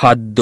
খাদ্য